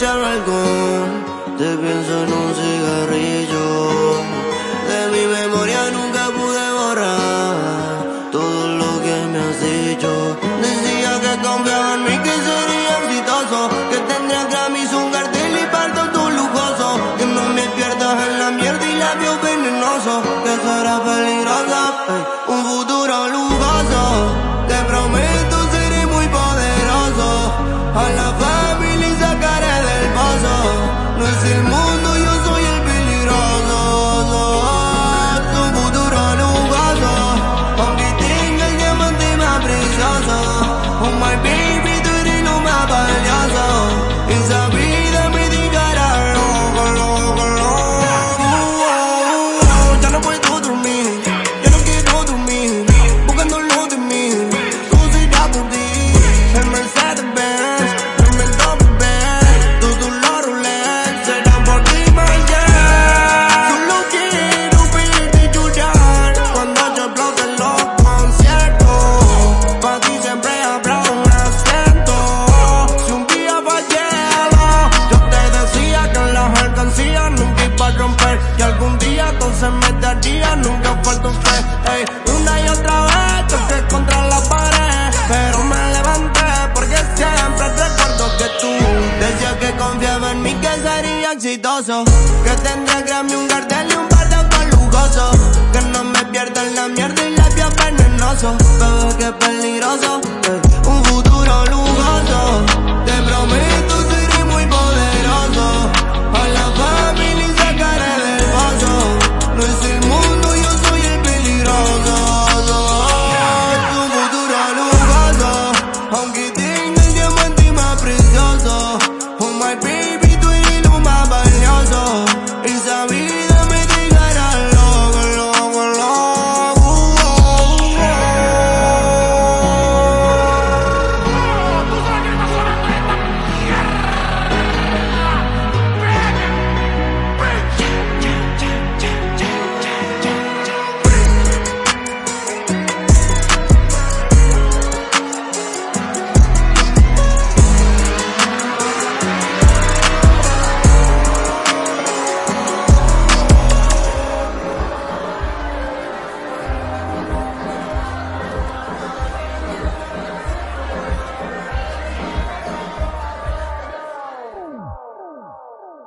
algún, te pienso en un se me daría, nunca falta usted. Ey, una y otra vez toqué contra la pared, pero me levanté porque siempre recuerdo que tú decías que confiaba en mí que sería exitoso, que tendría Grammy, un cartel y un par de autos que no me pierdan la mierda y la piel venenoso, bebé que peligroso. 好